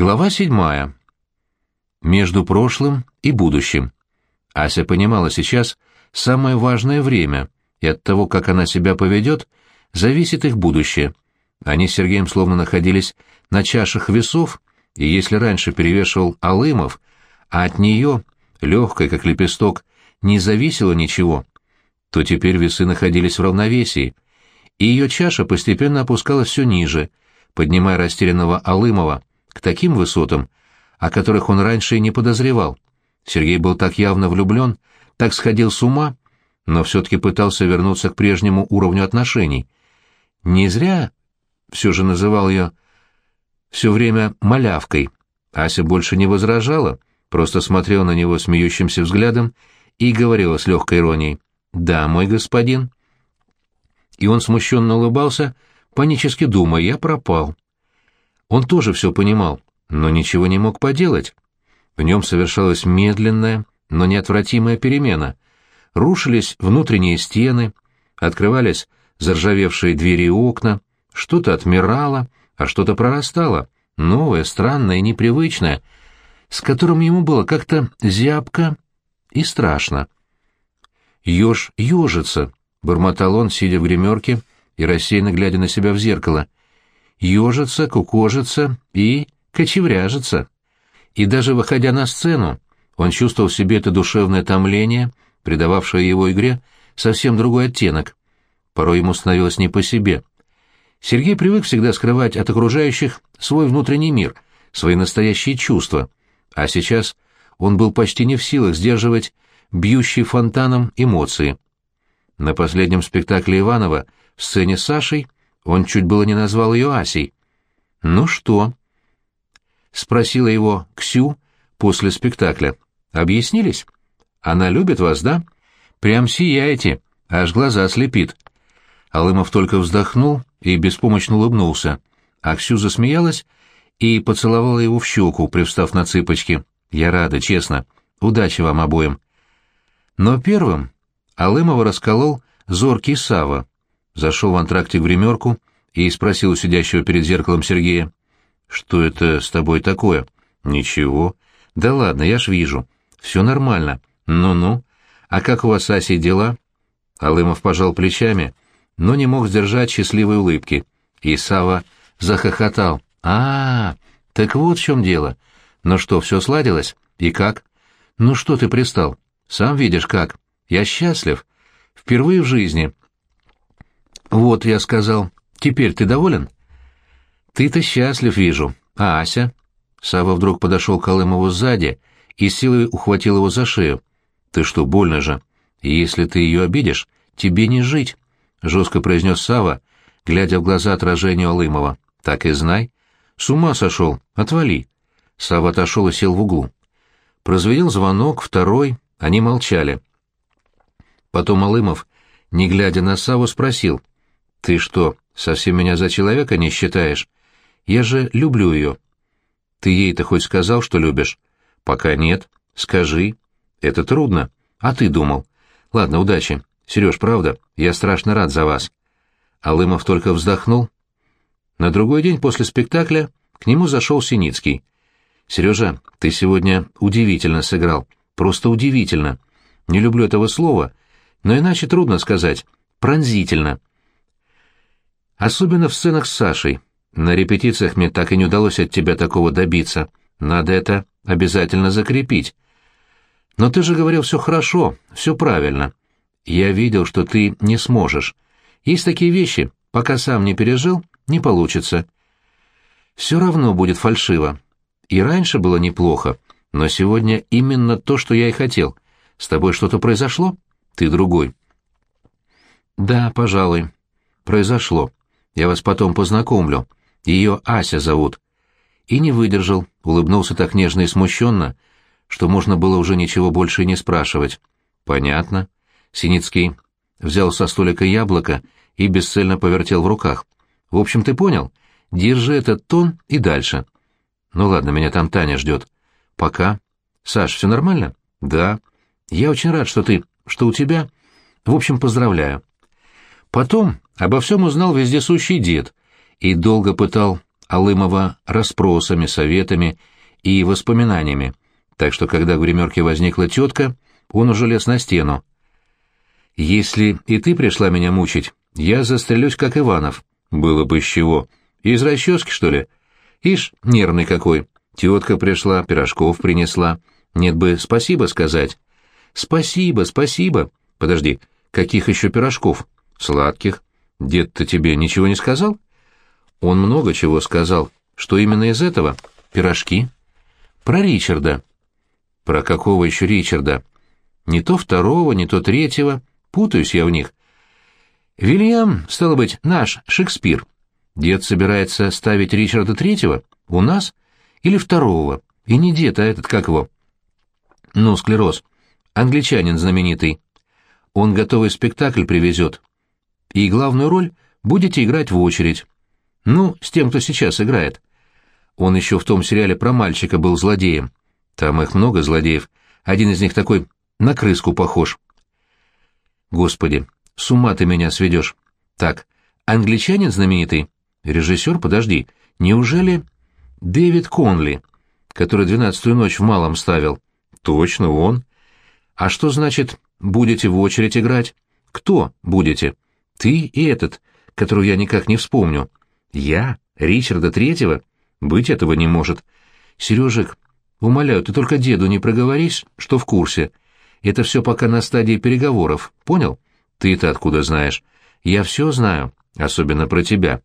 Глава седьмая. Между прошлым и будущим. Ася понимала сейчас самое важное время, и от того, как она себя поведет, зависит их будущее. Они с Сергеем словно находились на чашах весов, и если раньше перевешивал Алымов, а от нее, легкой как лепесток, не зависело ничего, то теперь весы находились в равновесии, и ее чаша постепенно опускалась все ниже, поднимая растерянного Алымова, к таким высотам, о которых он раньше и не подозревал. Сергей был так явно влюблен, так сходил с ума, но все-таки пытался вернуться к прежнему уровню отношений. Не зря все же называл ее все время малявкой. Ася больше не возражала, просто смотрела на него смеющимся взглядом и говорила с легкой иронией «Да, мой господин». И он смущенно улыбался, панически думая «Я пропал». Он тоже все понимал, но ничего не мог поделать. В нем совершалась медленная, но неотвратимая перемена. Рушились внутренние стены, открывались заржавевшие двери и окна, что-то отмирало, а что-то прорастало, новое, странное и непривычное, с которым ему было как-то зябко и страшно. «Еж ежится», — бормотал он, сидя в гримерке и рассеянно глядя на себя в зеркало — ежится, кукожится и кочевряжется. И даже выходя на сцену, он чувствовал в себе это душевное томление, придававшее его игре совсем другой оттенок. Порой ему становилось не по себе. Сергей привык всегда скрывать от окружающих свой внутренний мир, свои настоящие чувства, а сейчас он был почти не в силах сдерживать бьющие фонтаном эмоции. На последнем спектакле Иванова в сцене с Сашей — он чуть было не назвал ее Асей. «Ну что?» — спросила его Ксю после спектакля. «Объяснились? Она любит вас, да? Прям сияете, аж глаза слепит». Алымов только вздохнул и беспомощно улыбнулся, а Ксю засмеялась и поцеловала его в щеку, привстав на цыпочки. «Я рада, честно. Удачи вам обоим». Но первым Алымова расколол зоркий Сава зашел в антракте в гримерку и спросил у сидящего перед зеркалом Сергея. «Что это с тобой такое?» «Ничего». «Да ладно, я ж вижу. Все нормально. Ну-ну. А как у вас, Аси, дела?» Алымов пожал плечами, но не мог сдержать счастливой улыбки. И Сава захохотал. а, -а, так вот в чем дело. Ну что, все сладилось? И как?» «Ну что ты пристал? Сам видишь как. Я счастлив. Впервые в жизни «Вот, я сказал. Теперь ты доволен?» «Ты-то счастлив, вижу. А Ася?» Сава вдруг подошел к Колымову сзади и силой ухватил его за шею. «Ты что, больно же? Если ты ее обидишь, тебе не жить», — жестко произнес Сава, глядя в глаза отражению Алымова. «Так и знай. С ума сошел. Отвали». Сава отошел и сел в углу. Прозвенел звонок, второй, они молчали. Потом Алымов, не глядя на Саву, спросил. «Ты что, совсем меня за человека не считаешь? Я же люблю ее». «Ты ей-то хоть сказал, что любишь?» «Пока нет. Скажи». «Это трудно. А ты думал?» «Ладно, удачи. Сереж, правда, я страшно рад за вас». Алымов только вздохнул. На другой день после спектакля к нему зашел Синицкий. «Сережа, ты сегодня удивительно сыграл. Просто удивительно. Не люблю этого слова, но иначе трудно сказать. Пронзительно. Особенно в сценах с Сашей. На репетициях мне так и не удалось от тебя такого добиться. Надо это обязательно закрепить. Но ты же говорил все хорошо, все правильно. Я видел, что ты не сможешь. Есть такие вещи, пока сам не пережил, не получится. Все равно будет фальшиво. И раньше было неплохо, но сегодня именно то, что я и хотел. С тобой что-то произошло? Ты другой. Да, пожалуй, произошло. Я вас потом познакомлю. Ее Ася зовут». И не выдержал, улыбнулся так нежно и смущенно, что можно было уже ничего больше и не спрашивать. «Понятно». Синицкий взял со столика яблоко и бесцельно повертел в руках. «В общем, ты понял? Держи этот тон и дальше». «Ну ладно, меня там Таня ждет». «Пока». «Саш, все нормально?» «Да». «Я очень рад, что ты... что у тебя...» «В общем, поздравляю». Потом обо всем узнал вездесущий дед и долго пытал Алымова расспросами, советами и воспоминаниями, так что когда в гримерке возникла тетка, он уже лез на стену. «Если и ты пришла меня мучить, я застрелюсь, как Иванов. Было бы с чего. Из расчески, что ли? Ишь, нервный какой. Тетка пришла, пирожков принесла. Нет бы спасибо сказать». «Спасибо, спасибо. Подожди, каких еще пирожков? Сладких. Дед-то тебе ничего не сказал?» «Он много чего сказал. Что именно из этого? Пирожки?» «Про Ричарда». «Про какого еще Ричарда?» «Не то второго, не то третьего. Путаюсь я в них». «Вильям, стало быть, наш Шекспир. Дед собирается ставить Ричарда третьего? У нас? Или второго? И не дед, а этот, как его?» «Ну, склероз. Англичанин знаменитый. Он готовый спектакль привезет. И главную роль будете играть в очередь. Ну, с тем, кто сейчас играет. Он еще в том сериале про мальчика был злодеем. Там их много злодеев. Один из них такой на крыску похож. Господи, с ума ты меня сведешь. Так, англичанин знаменитый? Режиссер, подожди, неужели Дэвид Конли, который «Двенадцатую ночь» в малом ставил? Точно, он. А что значит «будете в очередь играть»? Кто будете? Ты и этот, которого я никак не вспомню. Я? Ричарда Третьего? Быть этого не может. Сережек, умоляю, ты только деду не проговорись, что в курсе. Это все пока на стадии переговоров, понял? Ты-то откуда знаешь? Я все знаю, особенно про тебя.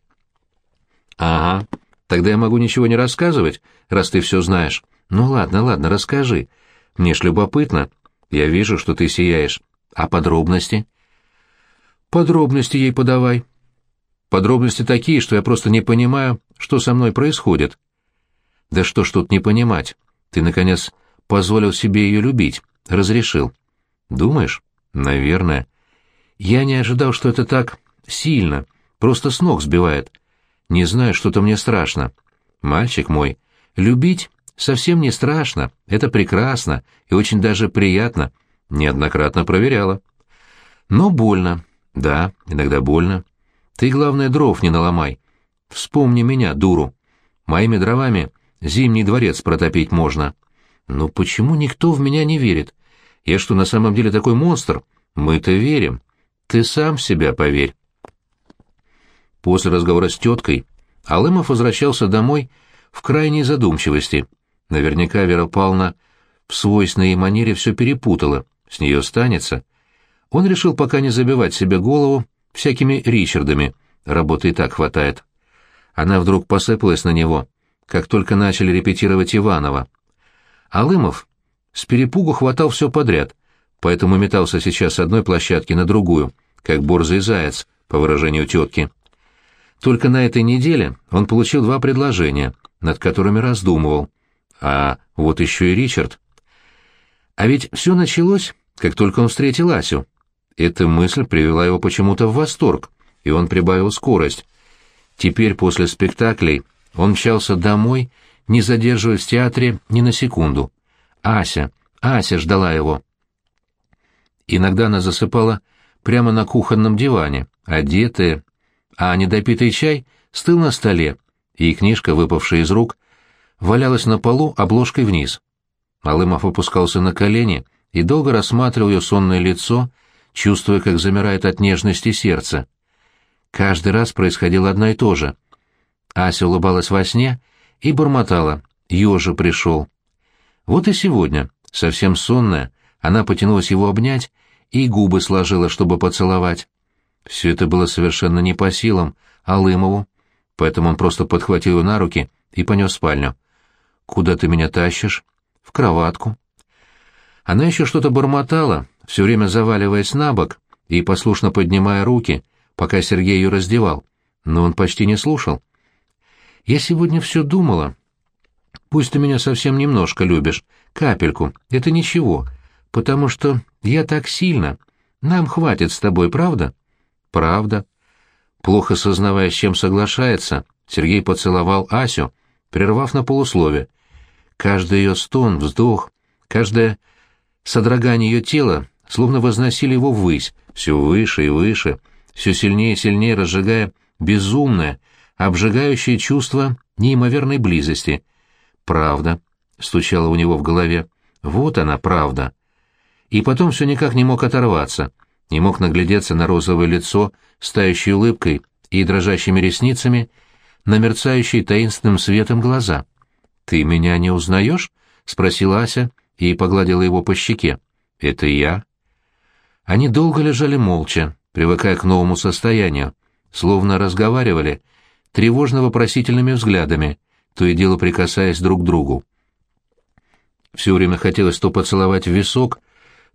Ага, тогда я могу ничего не рассказывать, раз ты все знаешь. Ну ладно, ладно, расскажи. Мне ж любопытно. Я вижу, что ты сияешь. А подробности? Подробности ей подавай. Подробности такие, что я просто не понимаю, что со мной происходит. Да что ж тут не понимать? Ты, наконец, позволил себе ее любить, разрешил. Думаешь? Наверное. Я не ожидал, что это так сильно, просто с ног сбивает. Не знаю, что-то мне страшно. Мальчик мой, любить совсем не страшно, это прекрасно и очень даже приятно. Неоднократно проверяла. Но больно. Да, иногда больно. Ты, главное, дров не наломай. Вспомни меня, дуру. Моими дровами зимний дворец протопить можно. Но почему никто в меня не верит? Я что, на самом деле такой монстр? Мы-то верим. Ты сам в себя поверь. После разговора с теткой Алымов возвращался домой в крайней задумчивости. Наверняка Вера Павловна в свойственной ей манере все перепутала, с нее станется. Он решил пока не забивать себе голову всякими Ричардами, работы и так хватает. Она вдруг посыпалась на него, как только начали репетировать Иванова. Алымов с перепугу хватал все подряд, поэтому метался сейчас с одной площадки на другую, как борзый заяц, по выражению тетки. Только на этой неделе он получил два предложения, над которыми раздумывал. А вот еще и Ричард. А ведь все началось, как только он встретил Асю. Эта мысль привела его почему-то в восторг, и он прибавил скорость. Теперь после спектаклей он мчался домой, не задерживаясь в театре ни на секунду. Ася, Ася ждала его. Иногда она засыпала прямо на кухонном диване, одетая, а недопитый чай стыл на столе, и книжка, выпавшая из рук, валялась на полу обложкой вниз. Алымов опускался на колени и долго рассматривал ее сонное лицо, чувствуя, как замирает от нежности сердце. Каждый раз происходило одно и то же. Ася улыбалась во сне и бормотала «Ёжа пришел». Вот и сегодня, совсем сонная, она потянулась его обнять и губы сложила, чтобы поцеловать. Все это было совершенно не по силам Алымову, поэтому он просто подхватил ее на руки и понес в спальню. «Куда ты меня тащишь?» «В кроватку». Она еще что-то бормотала, все время заваливаясь на бок и послушно поднимая руки, пока Сергей ее раздевал, но он почти не слушал. «Я сегодня все думала. Пусть ты меня совсем немножко любишь, капельку, это ничего, потому что я так сильно. Нам хватит с тобой, правда?» правда. Плохо сознавая, с чем соглашается, Сергей поцеловал Асю, прервав на полуслове. Каждый ее стон, вздох, каждое содрогание ее тела словно возносили его ввысь, все выше и выше, все сильнее и сильнее разжигая безумное, обжигающее чувство неимоверной близости. «Правда», — стучало у него в голове, — «вот она, правда». И потом все никак не мог оторваться, не мог наглядеться на розовое лицо с улыбкой и дрожащими ресницами, на мерцающие таинственным светом глаза. «Ты меня не узнаешь?» — спросила Ася и погладила его по щеке. «Это я». Они долго лежали молча, привыкая к новому состоянию, словно разговаривали, тревожно-вопросительными взглядами, то и дело прикасаясь друг к другу. Все время хотелось то поцеловать в висок,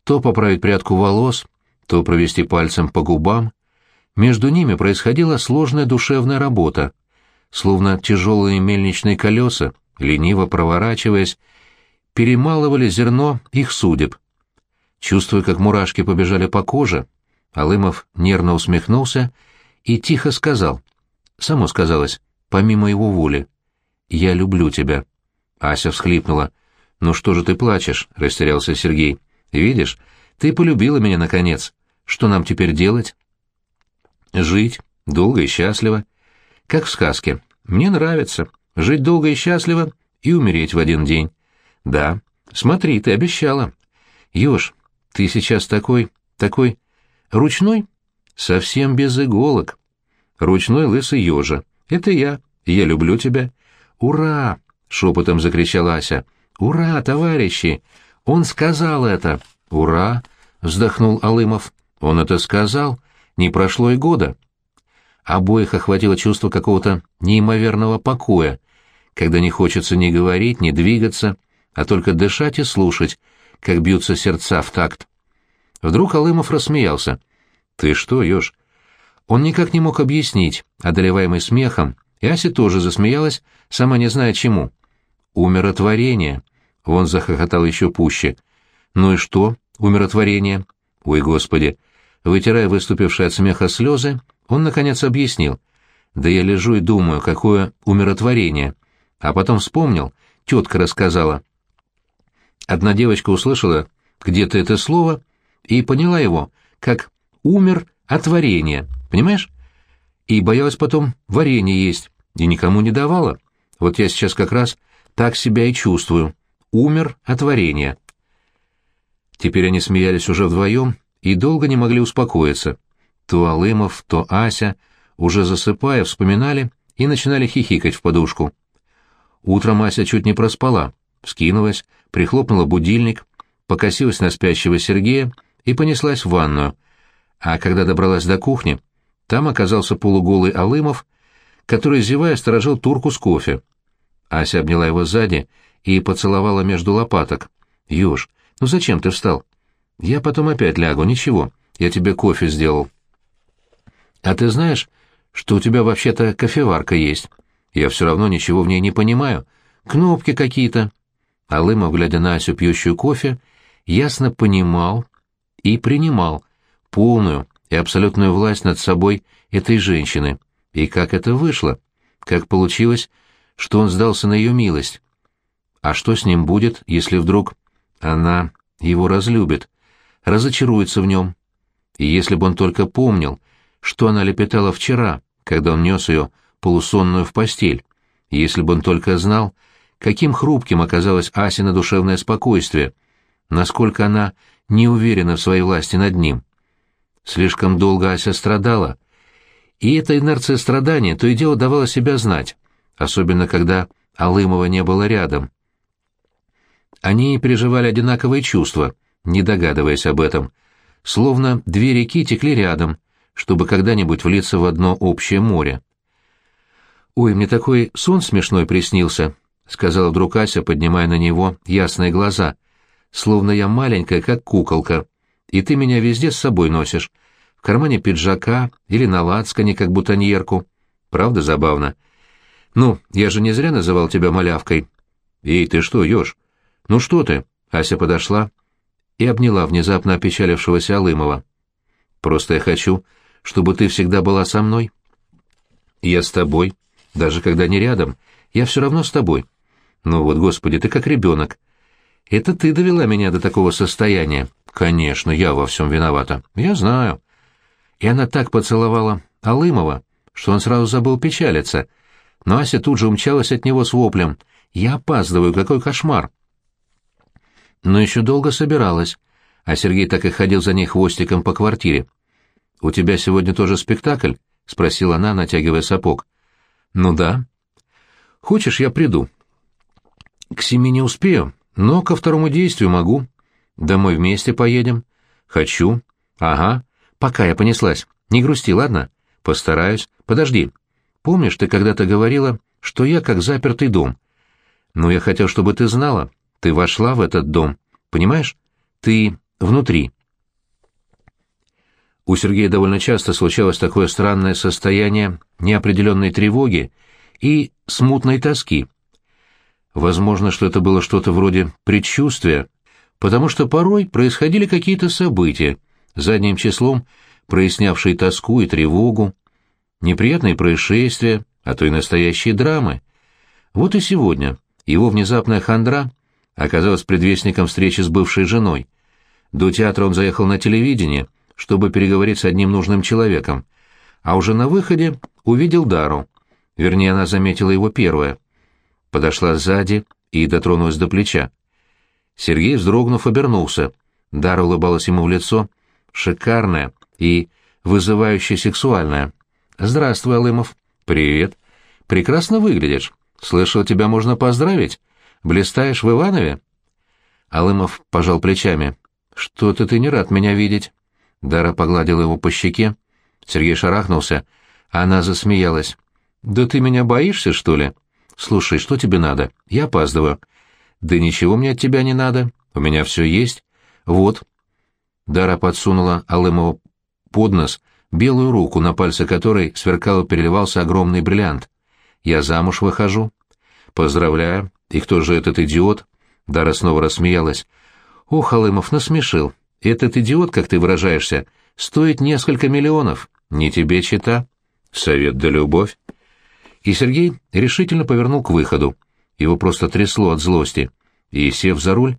то поправить прядку волос, то провести пальцем по губам. Между ними происходила сложная душевная работа, словно тяжелые мельничные колеса, лениво проворачиваясь, перемалывали зерно их судеб. Чувствуя, как мурашки побежали по коже, Алымов нервно усмехнулся и тихо сказал, само сказалось, помимо его воли, «Я люблю тебя». Ася всхлипнула. «Ну что же ты плачешь?» — растерялся Сергей. «Видишь, ты полюбила меня, наконец. Что нам теперь делать?» «Жить, долго и счастливо. Как в сказке. Мне нравится. Жить долго и счастливо и умереть в один день. Да. Смотри, ты обещала. Ёж, ты сейчас такой, такой... Ручной? Совсем без иголок. Ручной лысый ёжа. Это я. Я люблю тебя. Ура! Шепотом закричала Ася. Ура, товарищи! Он сказал это. Ура! Вздохнул Алымов. Он это сказал. Не прошло и года. Обоих охватило чувство какого-то неимоверного покоя, когда не хочется ни говорить, ни двигаться, а только дышать и слушать, как бьются сердца в такт. Вдруг Алымов рассмеялся. «Ты что, Ёж?» Он никак не мог объяснить, одолеваемый смехом, и Ася тоже засмеялась, сама не зная чему. «Умиротворение!» Он захохотал еще пуще. «Ну и что, умиротворение?» «Ой, Господи!» Вытирая выступившие от смеха слезы, он, наконец, объяснил. «Да я лежу и думаю, какое умиротворение!» А потом вспомнил, тетка рассказала. Одна девочка услышала где-то это слово и поняла его, как «умер от варенья», понимаешь? И боялась потом варенье есть, и никому не давала. Вот я сейчас как раз так себя и чувствую. Умер от варенья. Теперь они смеялись уже вдвоем и долго не могли успокоиться. То Алымов, то Ася, уже засыпая, вспоминали и начинали хихикать в подушку. Утром Ася чуть не проспала, вскинулась, прихлопнула будильник, покосилась на спящего Сергея и понеслась в ванную. А когда добралась до кухни, там оказался полуголый Алымов, который, зевая, сторожил турку с кофе. Ася обняла его сзади и поцеловала между лопаток. «Ёж, ну зачем ты встал?» «Я потом опять лягу, ничего, я тебе кофе сделал». «А ты знаешь, что у тебя вообще-то кофеварка есть?» Я все равно ничего в ней не понимаю. Кнопки какие-то. Алымов, глядя на Асю, пьющую кофе, ясно понимал и принимал полную и абсолютную власть над собой этой женщины. И как это вышло? Как получилось, что он сдался на ее милость? А что с ним будет, если вдруг она его разлюбит, разочаруется в нем? И если бы он только помнил, что она лепетала вчера, когда он нес ее полусонную в постель. Если бы он только знал, каким хрупким оказалось Асина душевное спокойствие, насколько она не уверена в своей власти над ним. Слишком долго Ася страдала, и эта инерция страдания то и дело давала себя знать, особенно когда Алымова не было рядом. Они переживали одинаковые чувства, не догадываясь об этом, словно две реки текли рядом, чтобы когда-нибудь влиться в одно общее море. «Ой, мне такой сон смешной приснился», — сказала вдруг Ася, поднимая на него ясные глаза. «Словно я маленькая, как куколка, и ты меня везде с собой носишь. В кармане пиджака или на лацкане, как бутоньерку. Правда забавно? Ну, я же не зря называл тебя малявкой. Эй, ты что, ешь? Ну что ты?» Ася подошла и обняла внезапно опечалившегося Алымова. «Просто я хочу, чтобы ты всегда была со мной». «Я с тобой», даже когда не рядом, я все равно с тобой. Ну вот, господи, ты как ребенок. Это ты довела меня до такого состояния. Конечно, я во всем виновата. Я знаю. И она так поцеловала Алымова, что он сразу забыл печалиться. Но Ася тут же умчалась от него с воплем. «Я опаздываю, какой кошмар!» Но еще долго собиралась, а Сергей так и ходил за ней хвостиком по квартире. «У тебя сегодня тоже спектакль?» — спросила она, натягивая сапог. «Ну да». «Хочешь, я приду?» «К семи не успею, но ко второму действию могу. Домой вместе поедем». «Хочу». «Ага. Пока я понеслась. Не грусти, ладно?» «Постараюсь. Подожди. Помнишь, ты когда-то говорила, что я как запертый дом?» «Ну, я хотел, чтобы ты знала. Ты вошла в этот дом. Понимаешь? Ты внутри». У Сергея довольно часто случалось такое странное состояние неопределенной тревоги и смутной тоски. Возможно, что это было что-то вроде предчувствия, потому что порой происходили какие-то события, задним числом прояснявшие тоску и тревогу, неприятные происшествия, а то и настоящие драмы. Вот и сегодня его внезапная хандра оказалась предвестником встречи с бывшей женой. До театра он заехал на телевидение, чтобы переговорить с одним нужным человеком, а уже на выходе увидел Дару. Вернее, она заметила его первая. Подошла сзади и дотронулась до плеча. Сергей, вздрогнув, обернулся. Дара улыбалась ему в лицо, шикарная и вызывающе сексуальная. «Здравствуй, Алымов». «Привет. Прекрасно выглядишь. Слышал, тебя можно поздравить. Блистаешь в Иванове?» Алымов пожал плечами. «Что-то ты не рад меня видеть». Дара погладила его по щеке. Сергей шарахнулся. Она засмеялась. «Да ты меня боишься, что ли? Слушай, что тебе надо? Я опаздываю». «Да ничего мне от тебя не надо. У меня все есть. Вот». Дара подсунула Алымову под нос белую руку, на пальце которой сверкал и переливался огромный бриллиант. «Я замуж выхожу». «Поздравляю. И кто же этот идиот?» Дара снова рассмеялась. «Ох, Алымов насмешил. Этот идиот, как ты выражаешься, стоит несколько миллионов. Не тебе чита. Совет да любовь». И Сергей решительно повернул к выходу. Его просто трясло от злости. И, сев за руль,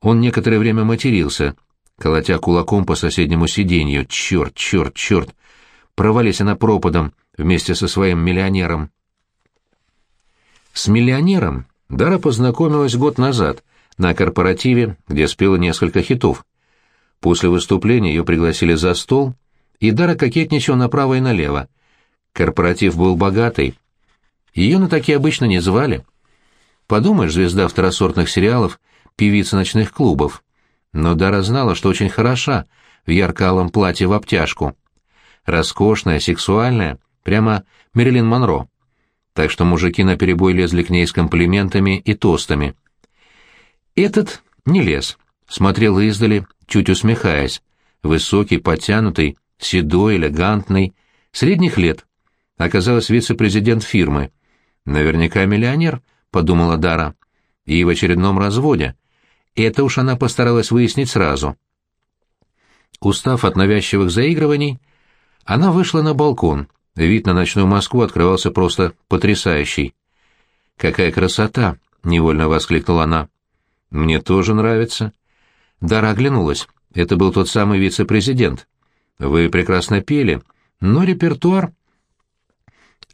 он некоторое время матерился, колотя кулаком по соседнему сиденью. «Черт, черт, черт!» Провались она пропадом вместе со своим миллионером. С миллионером Дара познакомилась год назад на корпоративе, где спела несколько хитов. После выступления ее пригласили за стол, и Дара кокетничала направо и налево. Корпоратив был богатый. Ее на такие обычно не звали. Подумаешь, звезда второсортных сериалов, певица ночных клубов. Но Дара знала, что очень хороша в ярко-алом платье в обтяжку. Роскошная, сексуальная, прямо Мерлин Монро. Так что мужики наперебой лезли к ней с комплиментами и тостами. Этот не лез, смотрел издали, чуть усмехаясь. Высокий, подтянутый, седой, элегантный, средних лет. Оказалось, вице-президент фирмы. Наверняка миллионер, подумала Дара. И в очередном разводе. Это уж она постаралась выяснить сразу. Устав от навязчивых заигрываний, она вышла на балкон. Вид на ночную Москву открывался просто потрясающий. «Какая красота!» — невольно воскликнула она. «Мне тоже нравится». Дара оглянулась. Это был тот самый вице-президент. «Вы прекрасно пели, но репертуар...»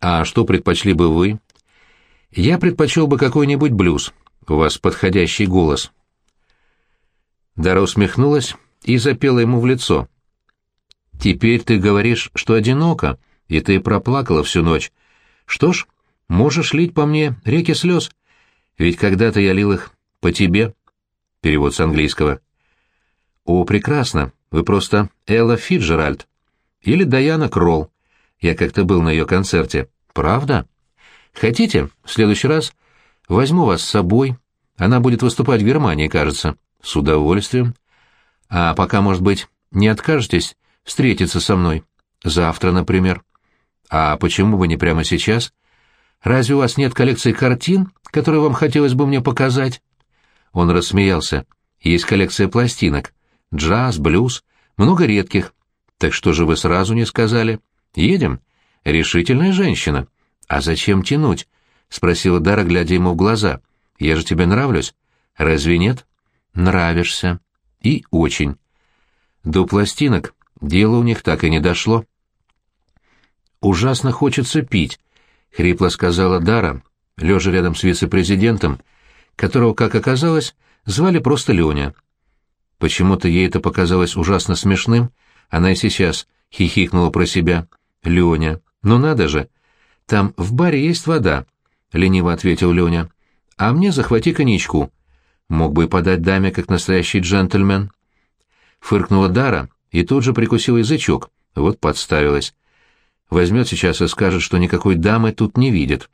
«А что предпочли бы вы?» «Я предпочел бы какой-нибудь блюз. У вас подходящий голос». Дара усмехнулась и запела ему в лицо. «Теперь ты говоришь, что одиноко, и ты проплакала всю ночь. Что ж, можешь лить по мне реки слез, ведь когда-то я лил их по тебе». Перевод с английского. «О, прекрасно, вы просто Элла Фиджеральд. Или Даяна Кролл. Я как-то был на ее концерте. Правда? Хотите, в следующий раз возьму вас с собой. Она будет выступать в Германии, кажется». С удовольствием. А пока, может быть, не откажетесь встретиться со мной? Завтра, например. А почему бы не прямо сейчас? Разве у вас нет коллекции картин, которые вам хотелось бы мне показать? Он рассмеялся. Есть коллекция пластинок. Джаз, блюз, много редких. Так что же вы сразу не сказали? Едем? Решительная женщина. А зачем тянуть? Спросила Дара, глядя ему в глаза. Я же тебе нравлюсь. Разве нет? нравишься. И очень. До пластинок дело у них так и не дошло. ужасно хочется пить», — хрипло сказала Дара, лежа рядом с вице-президентом, которого, как оказалось, звали просто Леня. Почему-то ей это показалось ужасно смешным, она и сейчас хихикнула про себя. «Леня, ну надо же! Там в баре есть вода», — лениво ответил Леня. «А мне захвати коньячку. Мог бы и подать даме, как настоящий джентльмен». Фыркнула Дара и тут же прикусила язычок. Вот подставилась. Возьмет сейчас и скажет, что никакой дамы тут не видит.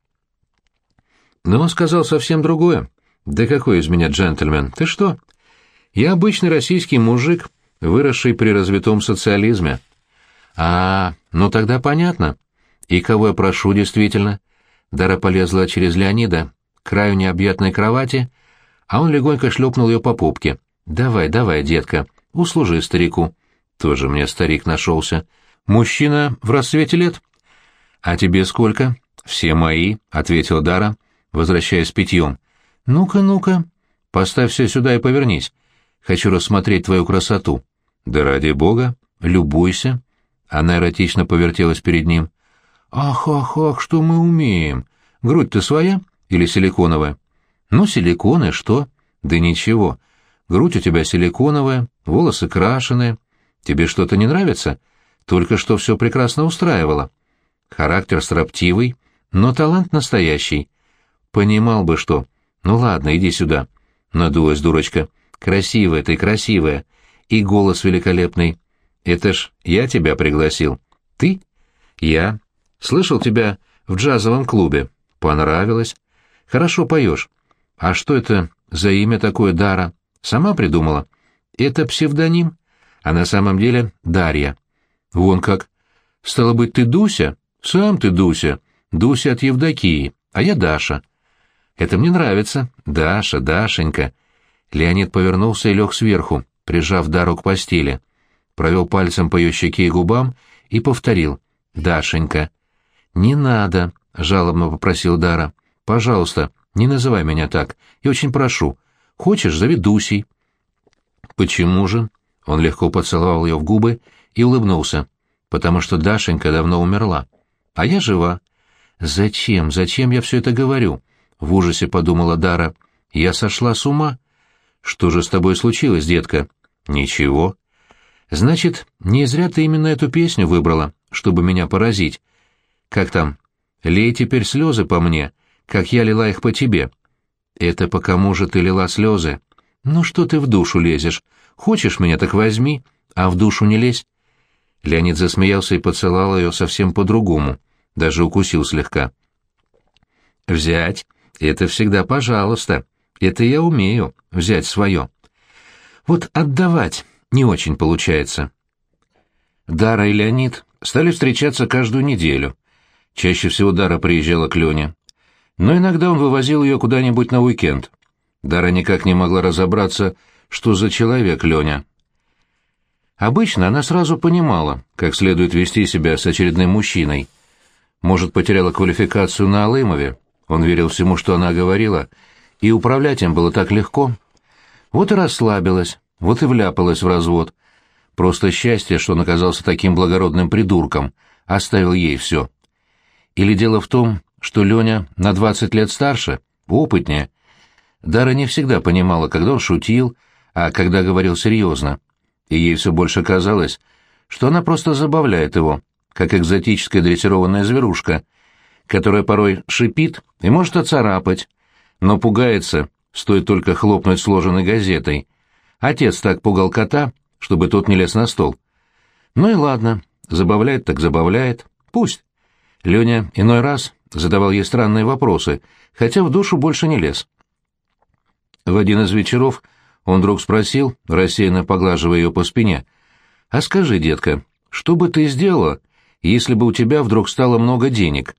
Но он сказал совсем другое. «Да какой из меня джентльмен? Ты что? Я обычный российский мужик, выросший при развитом социализме». «А, ну тогда понятно. И кого я прошу действительно?» Дара полезла через Леонида к краю необъятной кровати, а он легонько шлепнул ее по попке. «Давай, давай, детка, услужи старику». Тоже мне старик нашелся. «Мужчина в расцвете лет?» «А тебе сколько?» «Все мои», — ответила Дара, возвращаясь питьем. «Ну-ка, ну-ка, поставь все сюда и повернись. Хочу рассмотреть твою красоту». «Да ради бога, любуйся». Она эротично повертелась перед ним. «Ах, ах, ах, что мы умеем! Грудь-то своя или силиконовая?» «Ну, силиконы, что?» «Да ничего. Грудь у тебя силиконовая, волосы крашеные. Тебе что-то не нравится?» «Только что все прекрасно устраивало. Характер строптивый, но талант настоящий. Понимал бы что. Ну ладно, иди сюда». Надулась дурочка. «Красивая ты, красивая. И голос великолепный. Это ж я тебя пригласил. Ты?» «Я. Слышал тебя в джазовом клубе. Понравилось. Хорошо поешь. А что это за имя такое Дара? Сама придумала? Это псевдоним, а на самом деле Дарья. Вон как. Стало быть, ты Дуся? Сам ты Дуся. Дуся от Евдокии, а я Даша. Это мне нравится. Даша, Дашенька. Леонид повернулся и лег сверху, прижав Дару к постели. Провел пальцем по ее щеке и губам и повторил. «Дашенька». «Не надо», — жалобно попросил Дара. «Пожалуйста, не называй меня так. Я очень прошу. Хочешь, зови Дусей». «Почему же?» Он легко поцеловал ее в губы и улыбнулся. «Потому что Дашенька давно умерла. А я жива». «Зачем, зачем я все это говорю?» — в ужасе подумала Дара. «Я сошла с ума». «Что же с тобой случилось, детка?» «Ничего». «Значит, не зря ты именно эту песню выбрала, чтобы меня поразить. Как там? Лей теперь слезы по мне, как я лила их по тебе. Это по кому же ты лила слезы? Ну что ты в душу лезешь? Хочешь меня, так возьми, а в душу не лезь. Леонид засмеялся и поцеловал ее совсем по-другому, даже укусил слегка. «Взять — это всегда пожалуйста. Это я умею, взять свое. Вот отдавать не очень получается». Дара и Леонид стали встречаться каждую неделю. Чаще всего Дара приезжала к Лене но иногда он вывозил ее куда-нибудь на уикенд. Дара никак не могла разобраться, что за человек Леня. Обычно она сразу понимала, как следует вести себя с очередным мужчиной. Может, потеряла квалификацию на Алымове, он верил всему, что она говорила, и управлять им было так легко. Вот и расслабилась, вот и вляпалась в развод. Просто счастье, что он оказался таким благородным придурком, оставил ей все. Или дело в том, что Леня на двадцать лет старше, опытнее. Дара не всегда понимала, когда он шутил, а когда говорил серьезно. И ей все больше казалось, что она просто забавляет его, как экзотическая дрессированная зверушка, которая порой шипит и может оцарапать, но пугается, стоит только хлопнуть сложенной газетой. Отец так пугал кота, чтобы тот не лез на стол. Ну и ладно, забавляет так забавляет, пусть. Леня иной раз задавал ей странные вопросы, хотя в душу больше не лез. В один из вечеров он вдруг спросил, рассеянно поглаживая ее по спине, «А скажи, детка, что бы ты сделала, если бы у тебя вдруг стало много денег?»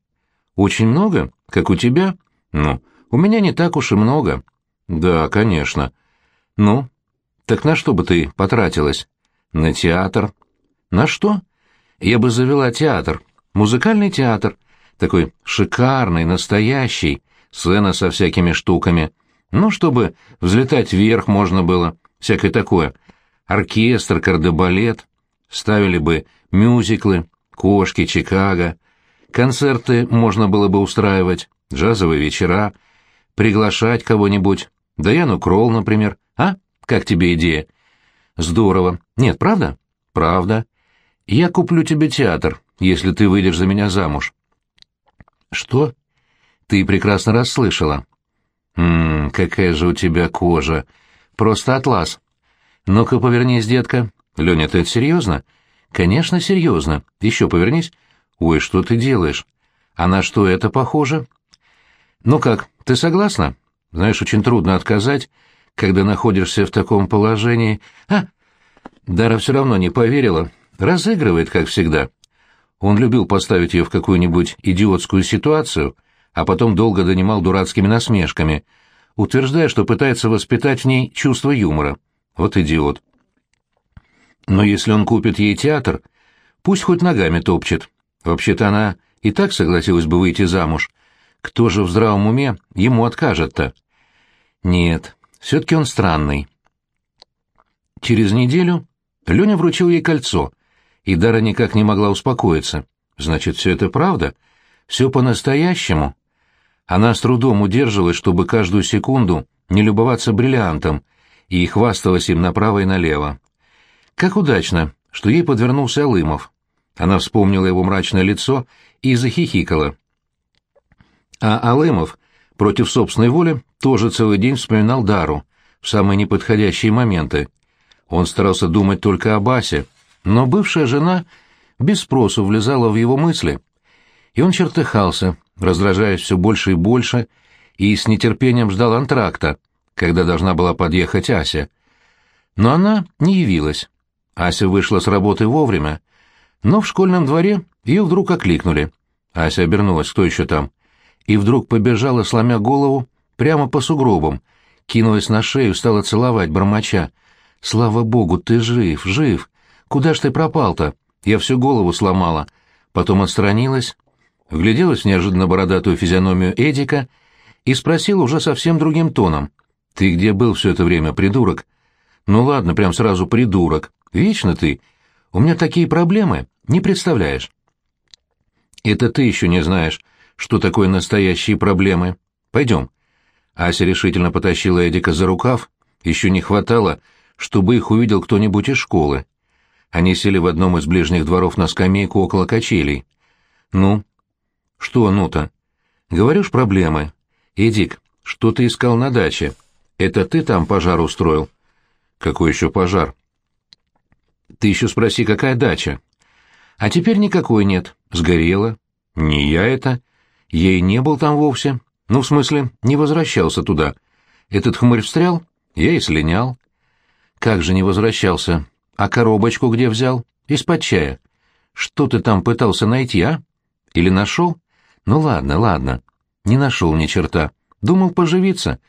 «Очень много? Как у тебя?» «Ну, у меня не так уж и много». «Да, конечно». «Ну, так на что бы ты потратилась?» «На театр». «На что?» «Я бы завела театр. Музыкальный театр такой шикарный, настоящий, сцена со всякими штуками. Ну, чтобы взлетать вверх можно было, всякое такое. Оркестр, кардебалет, ставили бы мюзиклы, кошки, Чикаго. Концерты можно было бы устраивать, джазовые вечера, приглашать кого-нибудь. Даяну Кролл, например. А? Как тебе идея? Здорово. Нет, правда? Правда. Я куплю тебе театр, если ты выйдешь за меня замуж. Что? Ты прекрасно расслышала. Ммм, какая же у тебя кожа. Просто атлас. Ну-ка, повернись, детка. Леня, ты это серьезно? Конечно, серьезно. Еще повернись. Ой, что ты делаешь? А на что это похоже? Ну как, ты согласна? Знаешь, очень трудно отказать, когда находишься в таком положении. А! Дара все равно не поверила. Разыгрывает, как всегда. Он любил поставить ее в какую-нибудь идиотскую ситуацию, а потом долго донимал дурацкими насмешками, утверждая, что пытается воспитать в ней чувство юмора. Вот идиот. Но если он купит ей театр, пусть хоть ногами топчет. Вообще-то она и так согласилась бы выйти замуж. Кто же в здравом уме ему откажет-то? Нет, все-таки он странный. Через неделю Леня вручил ей кольцо, и Дара никак не могла успокоиться. Значит, все это правда? Все по-настоящему? Она с трудом удерживалась, чтобы каждую секунду не любоваться бриллиантом, и хвасталась им направо и налево. Как удачно, что ей подвернулся Алымов. Она вспомнила его мрачное лицо и захихикала. А Алымов, против собственной воли, тоже целый день вспоминал Дару, в самые неподходящие моменты. Он старался думать только об Асе, но бывшая жена без спросу влезала в его мысли, и он чертыхался, раздражаясь все больше и больше, и с нетерпением ждал антракта, когда должна была подъехать Ася. Но она не явилась. Ася вышла с работы вовремя, но в школьном дворе ее вдруг окликнули. Ася обернулась, кто еще там, и вдруг побежала, сломя голову, прямо по сугробам, кинулась на шею, стала целовать, бормоча. «Слава богу, ты жив, жив! Куда ж ты пропал-то? Я всю голову сломала». Потом отстранилась, вгляделась в неожиданно бородатую физиономию Эдика и спросила уже совсем другим тоном. «Ты где был все это время, придурок?» «Ну ладно, прям сразу придурок. Вечно ты. У меня такие проблемы, не представляешь. Это ты еще не знаешь, что такое настоящие проблемы. Пойдем. Ася решительно потащила Эдика за рукав. Еще не хватало, чтобы их увидел кто-нибудь из школы. Они сели в одном из ближних дворов на скамейку около качелей. «Ну?» «Что ну-то?» «Говоришь, проблемы. Эдик, что ты искал на даче? Это ты там пожар устроил?» «Какой еще пожар?» Ты еще спроси, какая дача. А теперь никакой нет. Сгорела. Не я это. Я и не был там вовсе. Ну, в смысле, не возвращался туда. Этот хмырь встрял, я и слинял. Как же не возвращался? А коробочку где взял? Из-под чая. Что ты там пытался найти, а? Или нашел? Ну ладно, ладно. Не нашел ни черта. Думал поживиться.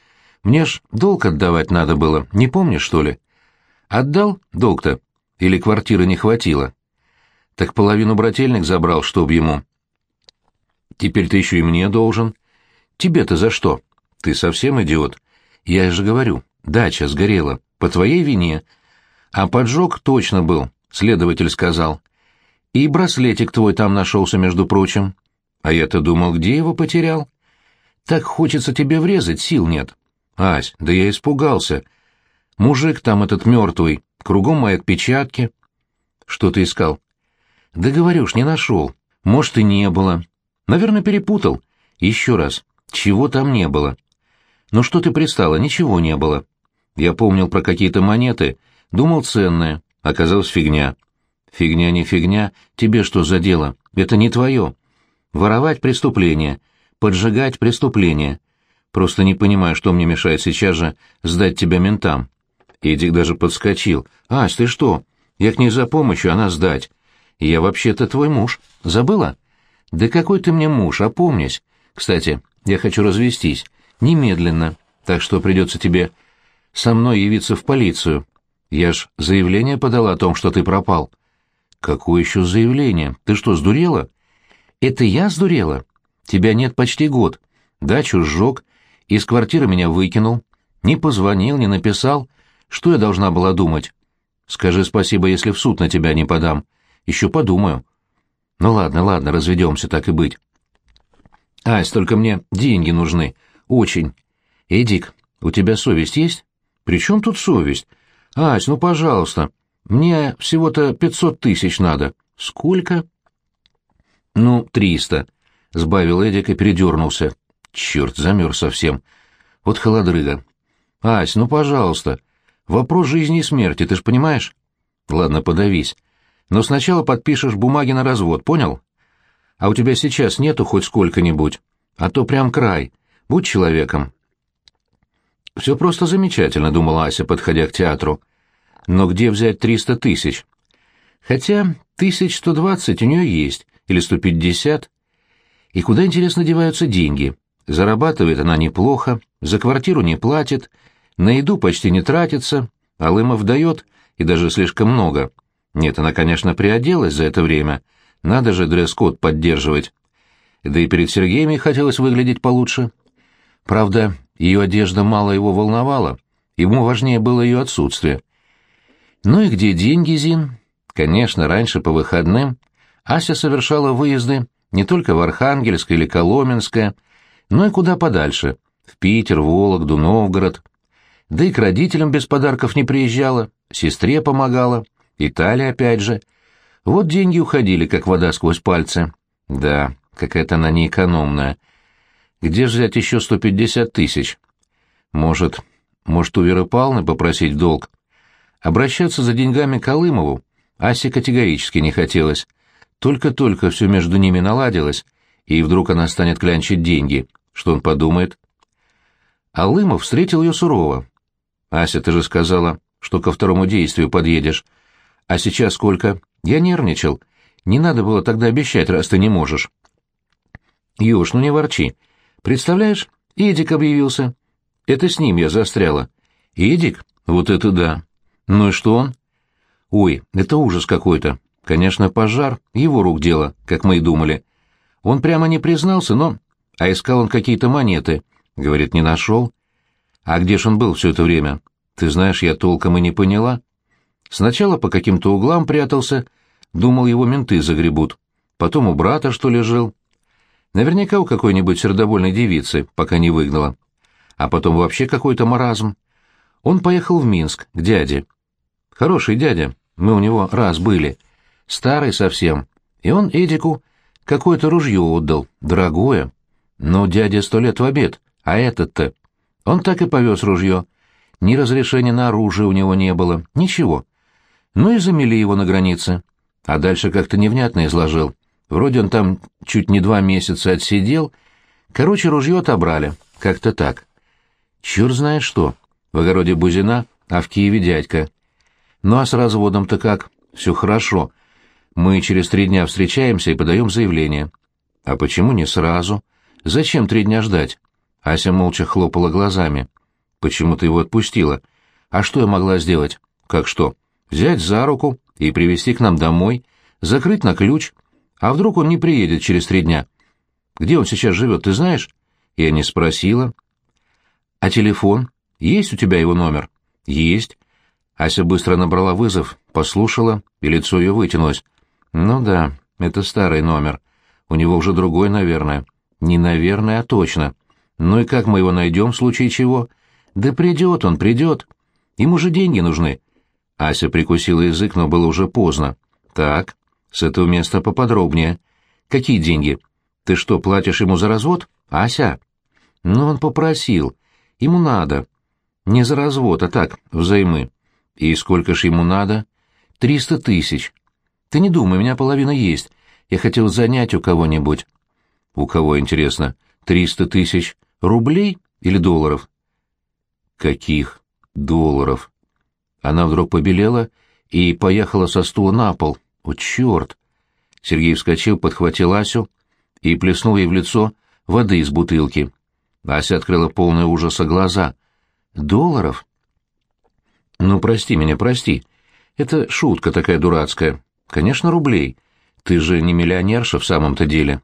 Мне ж долг отдавать надо было, не помнишь, что ли? Отдал долг-то? Или квартиры не хватило? Так половину брательник забрал, чтоб ему. Теперь ты еще и мне должен. Тебе-то за что? Ты совсем идиот. Я же говорю, дача сгорела. По твоей вине. А поджог точно был, следователь сказал. И браслетик твой там нашелся, между прочим. А я-то думал, где его потерял? Так хочется тебе врезать, сил нет. Ась, да я испугался. Мужик там этот мертвый, Кругом мои отпечатки. Что ты искал? Да говорю ж, не нашел. Может, и не было. Наверное, перепутал. Еще раз. Чего там не было? Ну что ты пристала? Ничего не было. Я помнил про какие-то монеты, думал ценные. Оказалось, фигня. Фигня не фигня. Тебе что за дело? Это не твое. Воровать преступление. Поджигать преступление. Просто не понимаю, что мне мешает сейчас же сдать тебя ментам. Эдик даже подскочил. «Ась, ты что? Я к ней за помощью, она сдать. Я вообще-то твой муж. Забыла?» «Да какой ты мне муж, опомнись. Кстати, я хочу развестись. Немедленно. Так что придется тебе со мной явиться в полицию. Я ж заявление подала о том, что ты пропал». «Какое еще заявление? Ты что, сдурела?» «Это я сдурела? Тебя нет почти год. Дачу сжег, из квартиры меня выкинул. Не позвонил, не написал. Что я должна была думать? Скажи спасибо, если в суд на тебя не подам. Еще подумаю. Ну ладно, ладно, разведемся, так и быть. Ась, только мне деньги нужны. Очень. Эдик, у тебя совесть есть? При чем тут совесть? Ась, ну пожалуйста. Мне всего-то пятьсот тысяч надо. Сколько? Ну, триста. Сбавил Эдик и передернулся. Черт, замерз совсем. Вот холодрыга. Ась, ну пожалуйста. Вопрос жизни и смерти, ты ж понимаешь? Ладно, подавись. Но сначала подпишешь бумаги на развод, понял? А у тебя сейчас нету хоть сколько-нибудь? А то прям край. Будь человеком. Все просто замечательно, думала Ася, подходя к театру. Но где взять триста тысяч? Хотя тысяч сто двадцать у нее есть, или сто пятьдесят. И куда, интересно, деваются деньги? Зарабатывает она неплохо, за квартиру не платит, на еду почти не тратится, а Лымов дает, и даже слишком много. Нет, она, конечно, приоделась за это время. Надо же дресс-код поддерживать. Да и перед Сергеем ей хотелось выглядеть получше. Правда, ее одежда мало его волновала, ему важнее было ее отсутствие. Ну и где деньги, Зин? Конечно, раньше по выходным Ася совершала выезды не только в Архангельск или Коломенское, но и куда подальше, в Питер, Вологду, Новгород. Да и к родителям без подарков не приезжала, сестре помогала, Италия опять же. Вот деньги уходили, как вода сквозь пальцы. Да, какая-то она неэкономная. Где же взять еще сто пятьдесят тысяч? Может, может у Веры Павловны попросить долг? Обращаться за деньгами к Алымову Асе категорически не хотелось. Только-только все между ними наладилось, и вдруг она станет клянчить деньги. Что он подумает? Алымов встретил ее сурово. «Ася, ты же сказала, что ко второму действию подъедешь. А сейчас сколько? Я нервничал. Не надо было тогда обещать, раз ты не можешь». «Юж, ну не ворчи. Представляешь, Эдик объявился. Это с ним я застряла». «Эдик? Вот это да. Ну и что он?» «Ой, это ужас какой-то. Конечно, пожар, его рук дело, как мы и думали. Он прямо не признался, но... А искал он какие-то монеты. Говорит, не нашел. А где ж он был все это время? Ты знаешь, я толком и не поняла. Сначала по каким-то углам прятался, думал, его менты загребут. Потом у брата, что ли, жил. Наверняка у какой-нибудь сердобольной девицы, пока не выгнала. А потом вообще какой-то маразм. Он поехал в Минск, к дяде. Хороший дядя, мы у него раз были. Старый совсем. И он Эдику какое-то ружье отдал, дорогое. Но дядя сто лет в обед, а этот-то... Он так и повез ружье. Ни разрешения на оружие у него не было, ничего. Ну и замели его на границе. А дальше как-то невнятно изложил. Вроде он там чуть не два месяца отсидел. Короче, ружье отобрали. Как-то так. Чёрт знает что. В огороде Бузина, а в Киеве дядька. Ну а с разводом-то как? Все хорошо. Мы через три дня встречаемся и подаем заявление. А почему не сразу? Зачем три дня ждать? Ася молча хлопала глазами. Почему ты его отпустила? А что я могла сделать? Как что? Взять за руку и привести к нам домой, закрыть на ключ. А вдруг он не приедет через три дня? Где он сейчас живет, ты знаешь? Я не спросила. А телефон? Есть у тебя его номер? Есть. Ася быстро набрала вызов, послушала, и лицо ее вытянулось. Ну да, это старый номер. У него уже другой, наверное. Не наверное, а точно. Ну и как мы его найдем в случае чего? Да придет он, придет. Ему же деньги нужны. Ася прикусила язык, но было уже поздно. Так, с этого места поподробнее. Какие деньги? Ты что, платишь ему за развод? Ася? Ну, он попросил. Ему надо. Не за развод, а так, взаймы. И сколько ж ему надо? Триста тысяч. Ты не думай, у меня половина есть. Я хотел занять у кого-нибудь. У кого, интересно? Триста тысяч рублей или долларов? Каких долларов? Она вдруг побелела и поехала со стула на пол. О, черт! Сергей вскочил, подхватил Асю и плеснул ей в лицо воды из бутылки. Ася открыла полное ужаса глаза. «Долларов?» «Ну, прости меня, прости. Это шутка такая дурацкая. Конечно, рублей. Ты же не миллионерша в самом-то деле.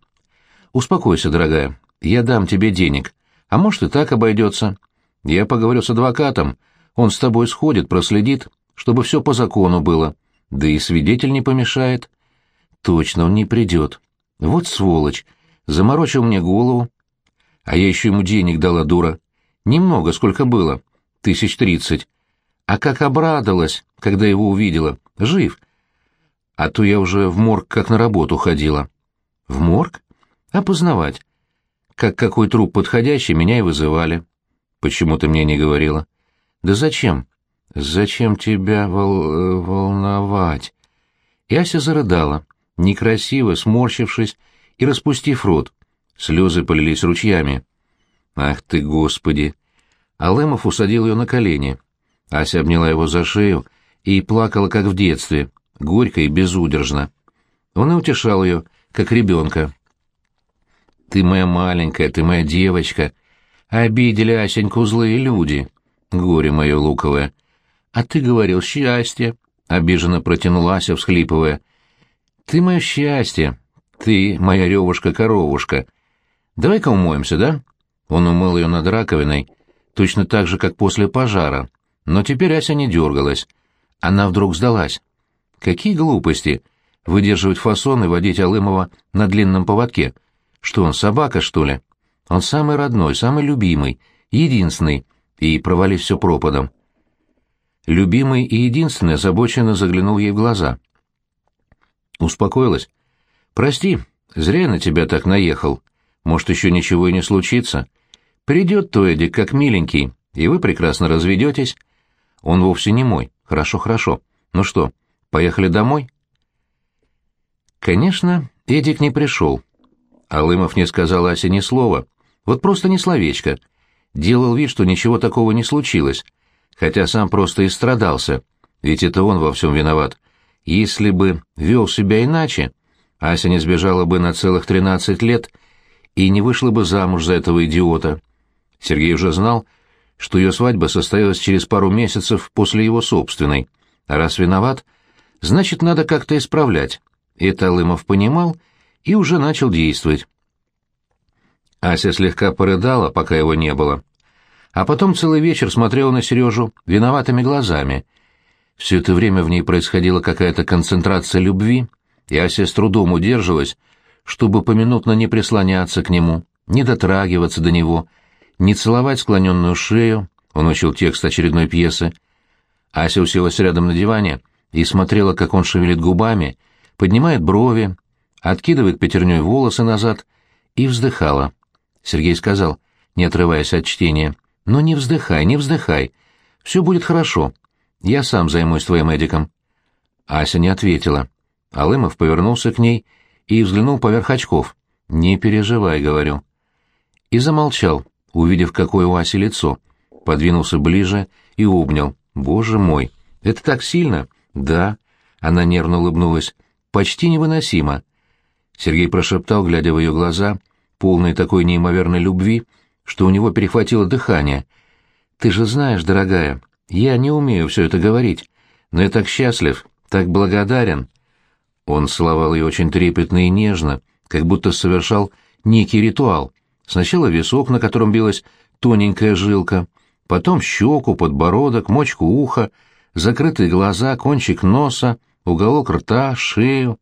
Успокойся, дорогая. Я дам тебе денег. А может, и так обойдется. Я поговорю с адвокатом. Он с тобой сходит, проследит, чтобы все по закону было. Да и свидетель не помешает. Точно, он не придет. Вот сволочь. Заморочил мне голову. А я еще ему денег дала, дура. Немного, сколько было. Тысяч тридцать. А как обрадовалась, когда его увидела. Жив. А то я уже в морг как на работу ходила. В морг? Опознавать. Как какой труп подходящий, меня и вызывали. Почему ты мне не говорила? Да зачем? Зачем тебя вол... Э, волновать? Яся зарыдала, некрасиво, сморщившись и распустив рот. Слезы полились ручьями. «Ах ты, Господи!» Алымов усадил ее на колени. Ася обняла его за шею и плакала, как в детстве, горько и безудержно. Он и утешал ее, как ребенка. «Ты моя маленькая, ты моя девочка. Обидели Асеньку злые люди. Горе мое луковое. А ты говорил счастье», — обиженно протянула Ася, всхлипывая. «Ты мое счастье. Ты моя ревушка-коровушка. Давай-ка умоемся, да?» Он умыл ее над раковиной, точно так же, как после пожара. Но теперь Ася не дергалась. Она вдруг сдалась. Какие глупости! Выдерживать фасон и водить Алымова на длинном поводке. Что он, собака, что ли? Он самый родной, самый любимый, единственный, и провали все пропадом. Любимый и единственный озабоченно заглянул ей в глаза. Успокоилась. «Прости, зря я на тебя так наехал. Может, еще ничего и не случится. Придет то Эдик, как миленький, и вы прекрасно разведетесь. Он вовсе не мой. Хорошо, хорошо. Ну что, поехали домой?» Конечно, Эдик не пришел. Алымов не сказал Асе ни слова. Вот просто ни словечко. Делал вид, что ничего такого не случилось. Хотя сам просто и страдался. Ведь это он во всем виноват. Если бы вел себя иначе, Ася не сбежала бы на целых тринадцать лет и не вышла бы замуж за этого идиота. Сергей уже знал, что ее свадьба состоялась через пару месяцев после его собственной. А раз виноват, значит, надо как-то исправлять. Это Алымов понимал и уже начал действовать. Ася слегка порыдала, пока его не было. А потом целый вечер смотрела на Сережу виноватыми глазами. Все это время в ней происходила какая-то концентрация любви, и Ася с трудом удерживалась, чтобы поминутно не прислоняться к нему, не дотрагиваться до него, не целовать склоненную шею, он учил текст очередной пьесы. Ася уселась рядом на диване и смотрела, как он шевелит губами, поднимает брови, откидывает пятерней волосы назад и вздыхала. Сергей сказал, не отрываясь от чтения, «Ну не вздыхай, не вздыхай. Все будет хорошо. Я сам займусь твоим Эдиком». Ася не ответила. Алымов повернулся к ней и взглянул поверх очков. «Не переживай», — говорю. И замолчал, увидев, какое у Аси лицо. Подвинулся ближе и обнял. «Боже мой, это так сильно!» «Да», — она нервно улыбнулась, — «почти невыносимо». Сергей прошептал, глядя в ее глаза, полные такой неимоверной любви, что у него перехватило дыхание. «Ты же знаешь, дорогая, я не умею все это говорить, но я так счастлив, так благодарен». Он целовал ее очень трепетно и нежно, как будто совершал некий ритуал. Сначала висок, на котором билась тоненькая жилка, потом щеку, подбородок, мочку уха, закрытые глаза, кончик носа, уголок рта, шею.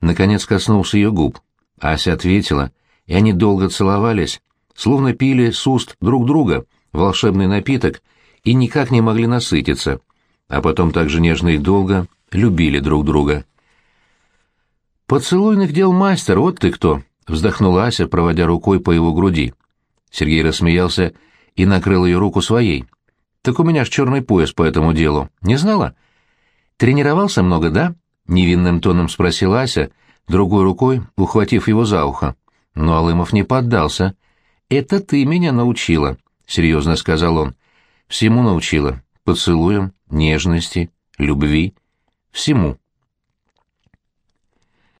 Наконец коснулся ее губ. Ася ответила, и они долго целовались, словно пили с уст друг друга волшебный напиток и никак не могли насытиться, а потом также нежно и долго любили друг друга. «Поцелуйных дел мастер, вот ты кто!» — вздохнула Ася, проводя рукой по его груди. Сергей рассмеялся и накрыл ее руку своей. «Так у меня ж черный пояс по этому делу. Не знала?» «Тренировался много, да?» — невинным тоном спросила Ася, другой рукой ухватив его за ухо. Но Алымов не поддался. «Это ты меня научила», — серьезно сказал он. «Всему научила. Поцелуем, нежности, любви. Всему».